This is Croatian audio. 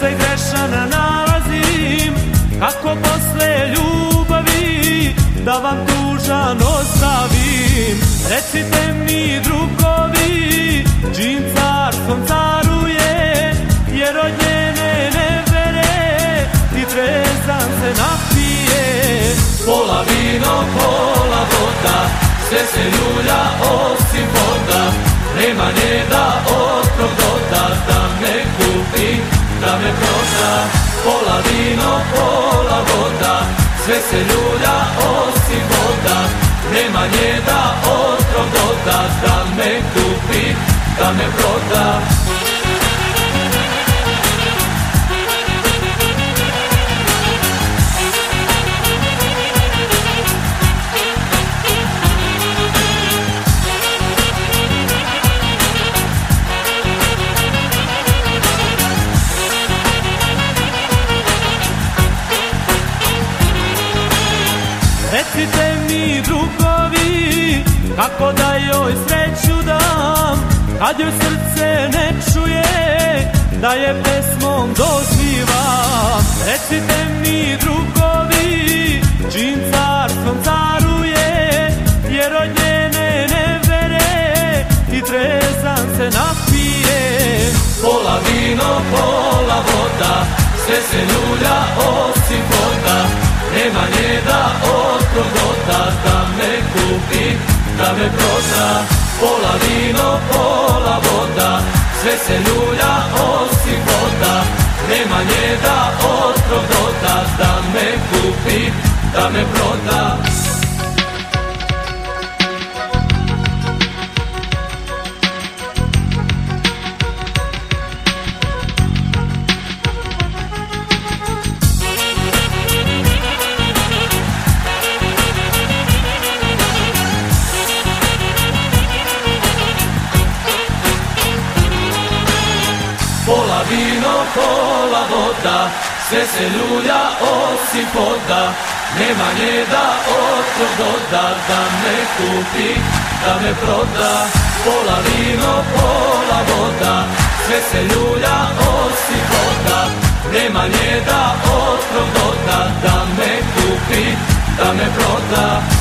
se grešan nalazim Kako posle ljubavi Da vam tužan ostavim Recite mi drugovi Čim carstvom caruje Jer od njene ne vere, I trezan se napije. Pola vino, pola da me proda Pola vino, pola voda Sve se ljulja osim voda. Nema nje da otrov doda Da me kupi, da me proda Kako da joj sreću dam Kad joj srce ne čuje Da je pesmom dozivam Recite mi drugovi Čim carstvom da me proda. Pola vino, pola voda Sve se ljulja osim voda. Nema nje da otrov doda Da me kupi, da me proda Vino, pola voda, sve se ljulja osim poda. Nema nje da otrov doda, da me kupi, da me proda. Pola vino, pola voda, sve se ljulja osim voda. Nema nje da otrov doda, da me kupi, da me proda.